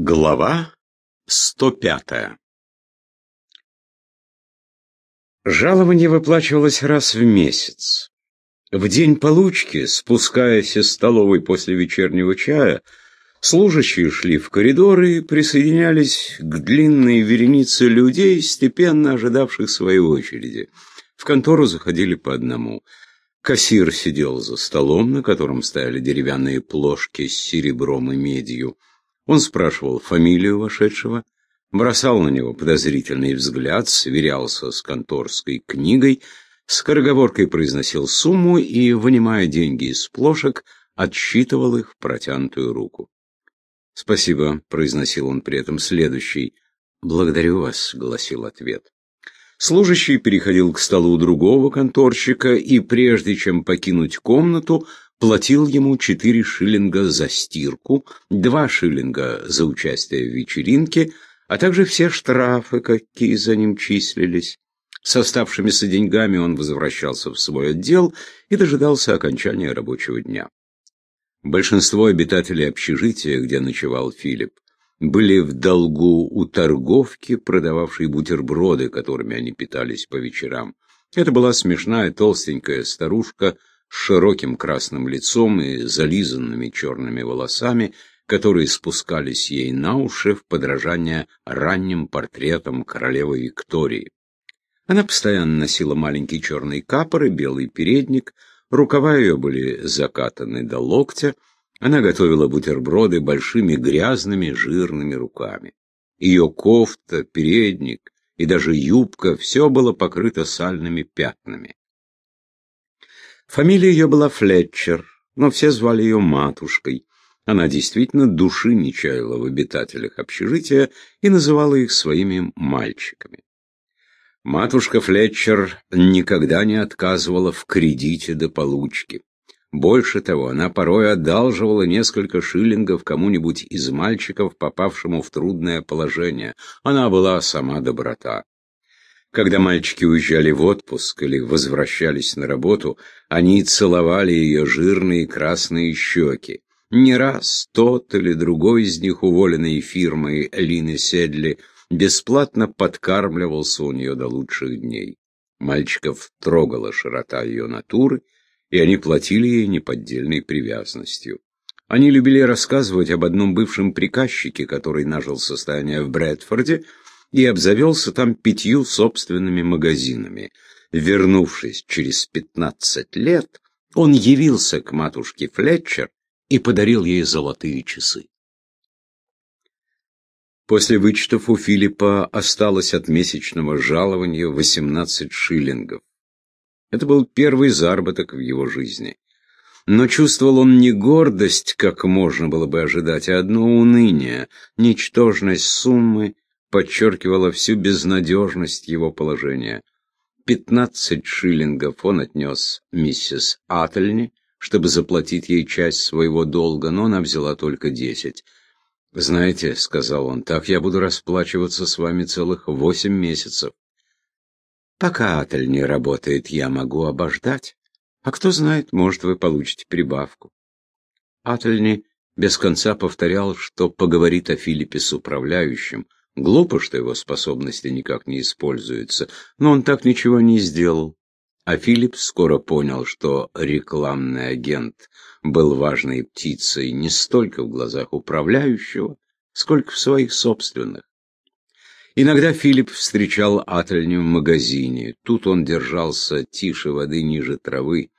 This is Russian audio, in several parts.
Глава 105 Жалование выплачивалось раз в месяц. В день получки, спускаясь из столовой после вечернего чая, служащие шли в коридоры и присоединялись к длинной веренице людей, степенно ожидавших своей очереди. В контору заходили по одному. Кассир сидел за столом, на котором стояли деревянные плошки с серебром и медью. Он спрашивал фамилию вошедшего, бросал на него подозрительный взгляд, сверялся с конторской книгой, скороговоркой произносил сумму и, вынимая деньги из плошек, отсчитывал их в протянутую руку. «Спасибо», — произносил он при этом следующий. «Благодарю вас», — гласил ответ. Служащий переходил к столу другого конторщика и, прежде чем покинуть комнату, платил ему 4 шиллинга за стирку, 2 шиллинга за участие в вечеринке, а также все штрафы, какие за ним числились. С оставшимися деньгами он возвращался в свой отдел и дожидался окончания рабочего дня. Большинство обитателей общежития, где ночевал Филипп, были в долгу у торговки, продававшей бутерброды, которыми они питались по вечерам. Это была смешная толстенькая старушка широким красным лицом и зализанными черными волосами, которые спускались ей на уши в подражание ранним портретам королевы Виктории. Она постоянно носила маленький черный капор и белый передник, рукава ее были закатаны до локтя, она готовила бутерброды большими грязными жирными руками. Ее кофта, передник и даже юбка — все было покрыто сальными пятнами. Фамилия ее была Флетчер, но все звали ее матушкой. Она действительно души не чаяла в обитателях общежития и называла их своими мальчиками. Матушка Флетчер никогда не отказывала в кредите до получки. Больше того, она порой одалживала несколько шиллингов кому-нибудь из мальчиков, попавшему в трудное положение. Она была сама доброта. Когда мальчики уезжали в отпуск или возвращались на работу, они целовали ее жирные красные щеки. Не раз тот или другой из них, уволенный фирмой Лины Седли, бесплатно подкармливался у нее до лучших дней. Мальчиков трогала широта ее натуры, и они платили ей неподдельной привязанностью. Они любили рассказывать об одном бывшем приказчике, который нажил состояние в Брэдфорде, и обзавелся там пятью собственными магазинами. Вернувшись через пятнадцать лет, он явился к матушке Флетчер и подарил ей золотые часы. После вычетов у Филиппа осталось от месячного жалования 18 шиллингов. Это был первый заработок в его жизни. Но чувствовал он не гордость, как можно было бы ожидать, а одно уныние, ничтожность суммы подчеркивала всю безнадежность его положения. Пятнадцать шиллингов он отнес миссис Аттельни, чтобы заплатить ей часть своего долга, но она взяла только десять. «Знаете», — сказал он, — «так я буду расплачиваться с вами целых восемь месяцев». «Пока Аттельни работает, я могу обождать. А кто знает, может, вы получите прибавку». Аттельни без конца повторял, что поговорит о Филиппе с управляющим — Глупо, что его способности никак не используются, но он так ничего не сделал. А Филипп скоро понял, что рекламный агент был важной птицей не столько в глазах управляющего, сколько в своих собственных. Иногда Филипп встречал Ательню в магазине. Тут он держался тише воды ниже травы,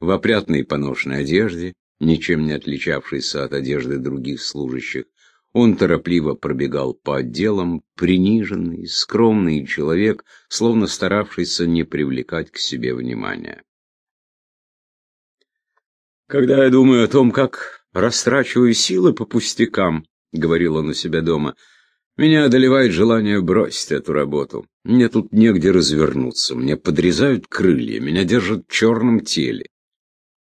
в опрятной поношенной одежде, ничем не отличавшейся от одежды других служащих, он торопливо пробегал по отделам, приниженный, скромный человек, словно старавшийся не привлекать к себе внимания. «Когда я думаю о том, как растрачиваю силы по пустякам», — говорил он у себя дома, — «меня одолевает желание бросить эту работу. Мне тут негде развернуться, мне подрезают крылья, меня держат в черном теле».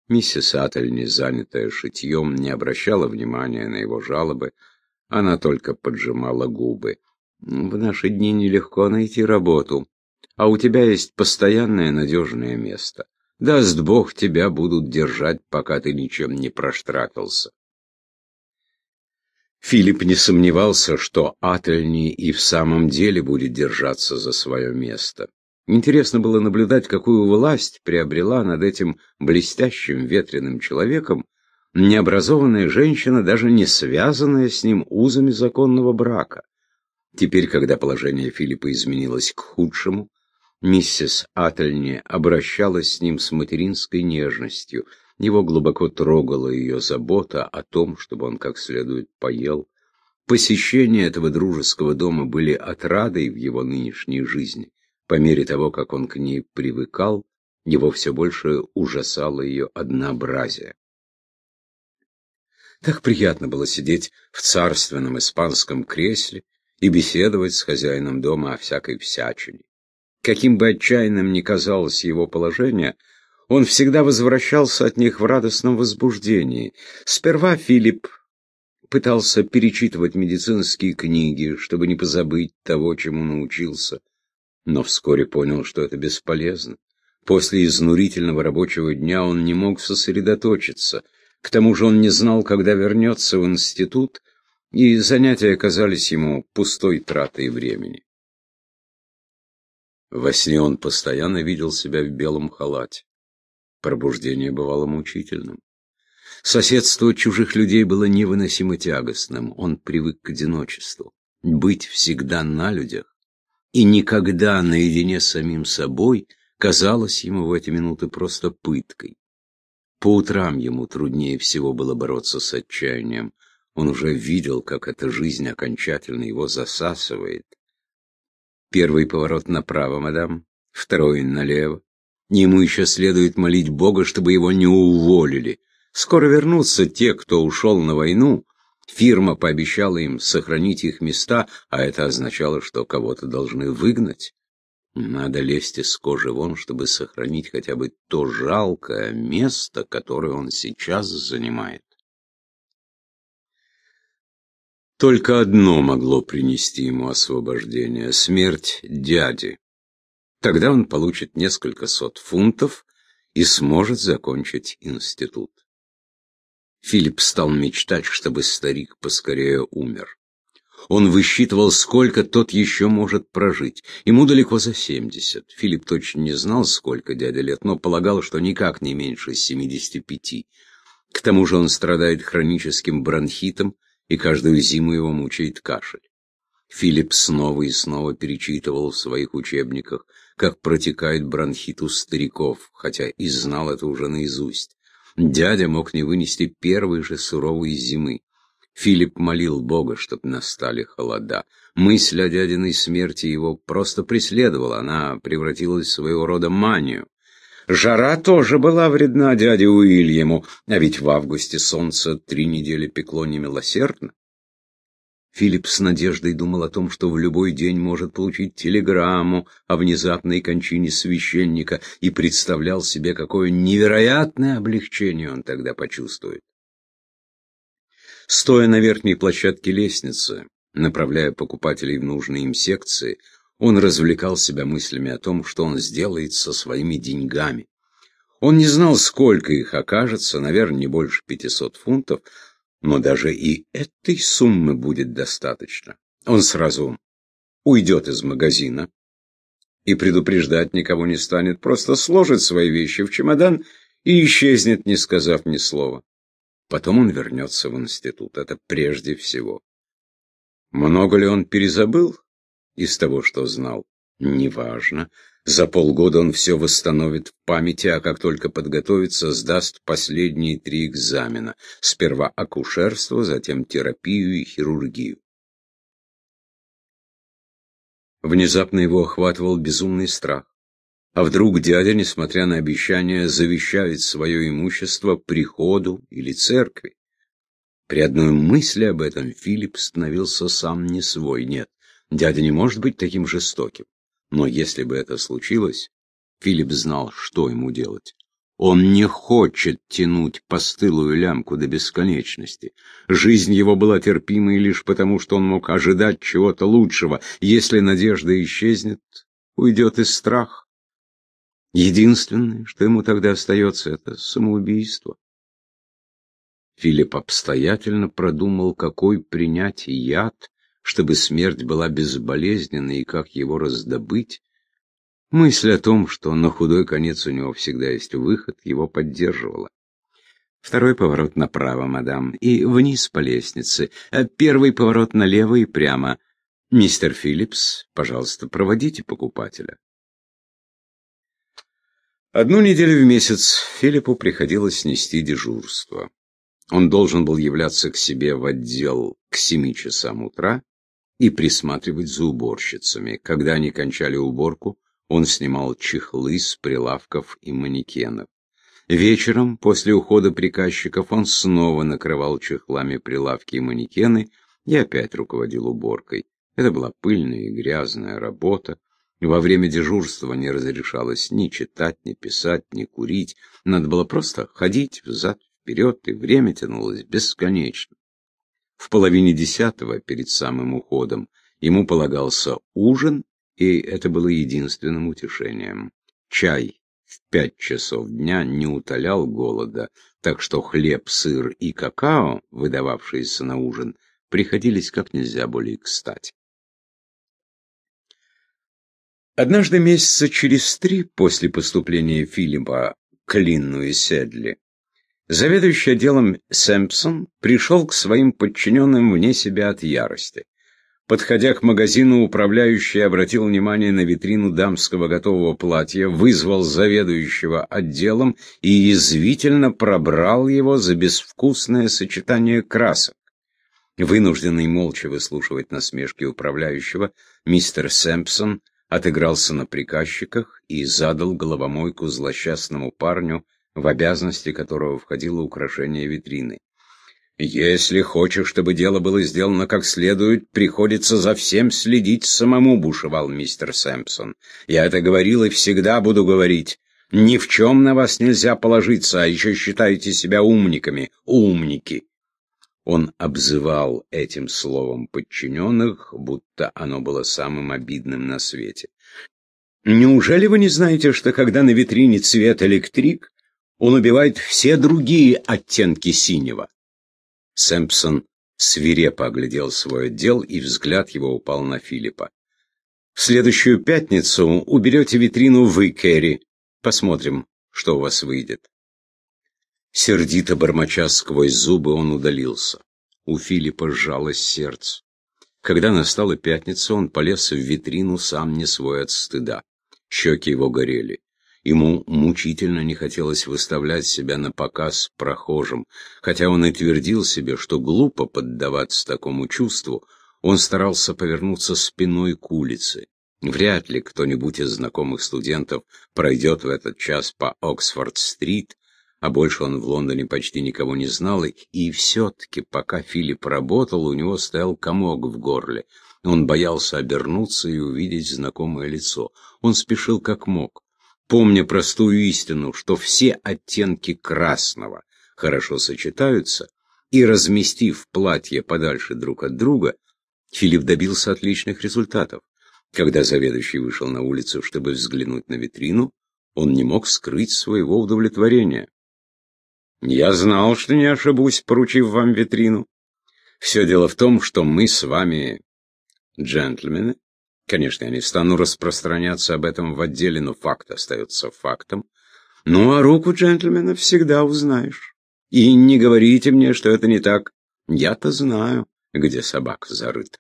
Миссис Аттель, занятая шитьем, не обращала внимания на его жалобы, — она только поджимала губы. В наши дни нелегко найти работу, а у тебя есть постоянное надежное место. Даст Бог, тебя будут держать, пока ты ничем не проштрафился. Филипп не сомневался, что Ательни и в самом деле будет держаться за свое место. Интересно было наблюдать, какую власть приобрела над этим блестящим ветреным человеком необразованная женщина, даже не связанная с ним узами законного брака. Теперь, когда положение Филиппа изменилось к худшему, миссис Ательни обращалась с ним с материнской нежностью. Его глубоко трогала ее забота о том, чтобы он как следует поел. Посещения этого дружеского дома были отрадой в его нынешней жизни. По мере того, как он к ней привыкал, его все больше ужасало ее однообразие. Так приятно было сидеть в царственном испанском кресле и беседовать с хозяином дома о всякой всячине. Каким бы отчаянным ни казалось его положение, он всегда возвращался от них в радостном возбуждении. Сперва Филипп пытался перечитывать медицинские книги, чтобы не позабыть того, чему научился но вскоре понял, что это бесполезно. После изнурительного рабочего дня он не мог сосредоточиться. К тому же он не знал, когда вернется в институт, и занятия казались ему пустой тратой времени. Во сне он постоянно видел себя в белом халате. Пробуждение бывало мучительным. Соседство чужих людей было невыносимо тягостным. Он привык к одиночеству. Быть всегда на людях и никогда наедине с самим собой казалось ему в эти минуты просто пыткой. По утрам ему труднее всего было бороться с отчаянием. Он уже видел, как эта жизнь окончательно его засасывает. Первый поворот направо, мадам, второй налево. Ему еще следует молить Бога, чтобы его не уволили. Скоро вернутся те, кто ушел на войну, Фирма пообещала им сохранить их места, а это означало, что кого-то должны выгнать. Надо лезть из кожи вон, чтобы сохранить хотя бы то жалкое место, которое он сейчас занимает. Только одно могло принести ему освобождение — смерть дяди. Тогда он получит несколько сот фунтов и сможет закончить институт. Филипп стал мечтать, чтобы старик поскорее умер. Он высчитывал, сколько тот еще может прожить. Ему далеко за семьдесят. Филипп точно не знал, сколько дядя лет, но полагал, что никак не меньше семидесяти пяти. К тому же он страдает хроническим бронхитом, и каждую зиму его мучает кашель. Филипп снова и снова перечитывал в своих учебниках, как протекает бронхит у стариков, хотя и знал это уже наизусть. Дядя мог не вынести первой же суровой зимы. Филипп молил Бога, чтобы настали холода. Мысль о дядиной смерти его просто преследовала, она превратилась в своего рода манию. Жара тоже была вредна дяде Уильяму, а ведь в августе солнце три недели пекло немилосердно. Филипп с надеждой думал о том, что в любой день может получить телеграмму о внезапной кончине священника и представлял себе, какое невероятное облегчение он тогда почувствует. Стоя на верхней площадке лестницы, направляя покупателей в нужные им секции, он развлекал себя мыслями о том, что он сделает со своими деньгами. Он не знал, сколько их окажется, наверное, не больше пятисот фунтов, но даже и этой суммы будет достаточно. Он сразу уйдет из магазина и предупреждать никого не станет, просто сложит свои вещи в чемодан и исчезнет, не сказав ни слова. Потом он вернется в институт, это прежде всего. Много ли он перезабыл из того, что знал? Неважно. За полгода он все восстановит в памяти, а как только подготовится, сдаст последние три экзамена. Сперва акушерство, затем терапию и хирургию. Внезапно его охватывал безумный страх. А вдруг дядя, несмотря на обещание, завещает свое имущество приходу или церкви? При одной мысли об этом Филипп становился сам не свой. Нет, дядя не может быть таким жестоким. Но если бы это случилось, Филипп знал, что ему делать. Он не хочет тянуть постылую лямку до бесконечности. Жизнь его была терпимой лишь потому, что он мог ожидать чего-то лучшего. Если надежда исчезнет, уйдет и страх. Единственное, что ему тогда остается, это самоубийство. Филипп обстоятельно продумал, какой принять яд, чтобы смерть была безболезненной и как его раздобыть. Мысль о том, что на худой конец у него всегда есть выход, его поддерживала. Второй поворот направо, мадам, и вниз по лестнице. А первый поворот налево и прямо. Мистер Филлипс, пожалуйста, проводите покупателя. Одну неделю в месяц Филиппу приходилось нести дежурство. Он должен был являться к себе в отдел к семи часам утра и присматривать за уборщицами. Когда они кончали уборку, он снимал чехлы с прилавков и манекенов. Вечером, после ухода приказчиков, он снова накрывал чехлами прилавки и манекены и опять руководил уборкой. Это была пыльная и грязная работа. Во время дежурства не разрешалось ни читать, ни писать, ни курить. Надо было просто ходить взад-вперед, и время тянулось бесконечно. В половине десятого, перед самым уходом, ему полагался ужин, и это было единственным утешением. Чай в пять часов дня не утолял голода, так что хлеб, сыр и какао, выдававшиеся на ужин, приходились как нельзя более кстати. Однажды месяца через три после поступления Филиппа к Линну и Седли, заведующий отделом Сэмпсон пришел к своим подчиненным вне себя от ярости. Подходя к магазину, управляющий обратил внимание на витрину дамского готового платья, вызвал заведующего отделом и язвительно пробрал его за безвкусное сочетание красок. Вынужденный молча выслушивать насмешки управляющего, мистер Сэмпсон отыгрался на приказчиках и задал головомойку злосчастному парню, в обязанности которого входило украшение витрины. Если хочешь, чтобы дело было сделано как следует, приходится за всем следить самому, бушевал мистер Сэмпсон. Я это говорил и всегда буду говорить. Ни в чем на вас нельзя положиться, а еще считаете себя умниками. Умники. Он обзывал этим словом подчиненных, будто оно было самым обидным на свете. Неужели вы не знаете, что когда на витрине цвет электрик, он убивает все другие оттенки синего? Сэмпсон свирепо оглядел свой отдел, и взгляд его упал на Филиппа. «В следующую пятницу уберете витрину вы, Кэрри. Посмотрим, что у вас выйдет». Сердито бормоча сквозь зубы, он удалился. У Филиппа сжалось сердце. Когда настала пятница, он полез в витрину, сам не свой от стыда. Щеки его горели. Ему мучительно не хотелось выставлять себя на показ прохожим. Хотя он и твердил себе, что глупо поддаваться такому чувству, он старался повернуться спиной к улице. Вряд ли кто-нибудь из знакомых студентов пройдет в этот час по Оксфорд-стрит, а больше он в Лондоне почти никого не знал, и все-таки, пока Филипп работал, у него стоял комок в горле. Он боялся обернуться и увидеть знакомое лицо. Он спешил как мог помня простую истину, что все оттенки красного хорошо сочетаются, и разместив платье подальше друг от друга, Филипп добился отличных результатов. Когда заведующий вышел на улицу, чтобы взглянуть на витрину, он не мог скрыть своего удовлетворения. «Я знал, что не ошибусь, поручив вам витрину. Все дело в том, что мы с вами джентльмены, Конечно, я не стану распространяться об этом в отделе, но факт остается фактом. Ну, а руку джентльмена всегда узнаешь. И не говорите мне, что это не так. Я-то знаю, где собака зарыта.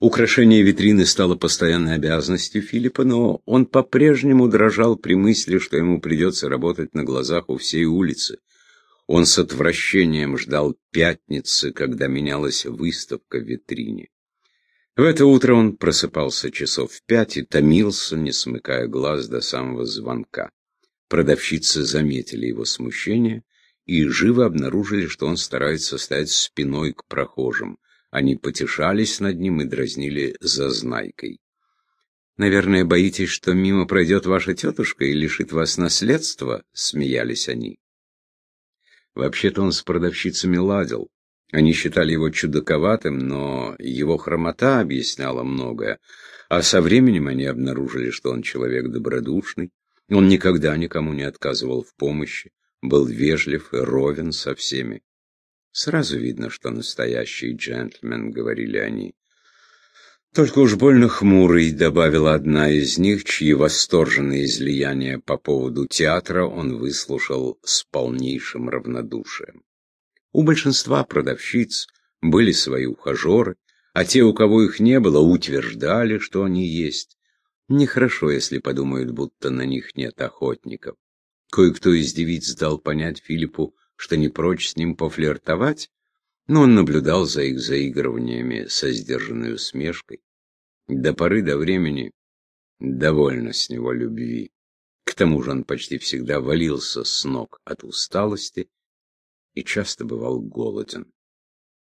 Украшение витрины стало постоянной обязанностью Филиппа, но он по-прежнему дрожал при мысли, что ему придется работать на глазах у всей улицы. Он с отвращением ждал пятницы, когда менялась выставка в витрине. В это утро он просыпался часов в пять и томился, не смыкая глаз до самого звонка. Продавщицы заметили его смущение и живо обнаружили, что он старается стать спиной к прохожим. Они потешались над ним и дразнили зазнайкой. «Наверное, боитесь, что мимо пройдет ваша тетушка и лишит вас наследства?» — смеялись они. Вообще-то он с продавщицами ладил. Они считали его чудаковатым, но его хромота объясняла многое. А со временем они обнаружили, что он человек добродушный. Он никогда никому не отказывал в помощи. был вежлив и ровен со всеми. Сразу видно, что настоящий джентльмен, говорили они. Только уж больно хмурый, добавила одна из них, чьи восторженные излияния по поводу театра он выслушал с полнейшим равнодушием. У большинства продавщиц были свои ухажеры, а те, у кого их не было, утверждали, что они есть. Нехорошо, если подумают, будто на них нет охотников. Кое-кто из девиц дал понять Филиппу, что не прочь с ним пофлиртовать, но он наблюдал за их заигрываниями со сдержанной усмешкой. До поры до времени довольно с него любви. К тому же он почти всегда валился с ног от усталости и часто бывал голоден.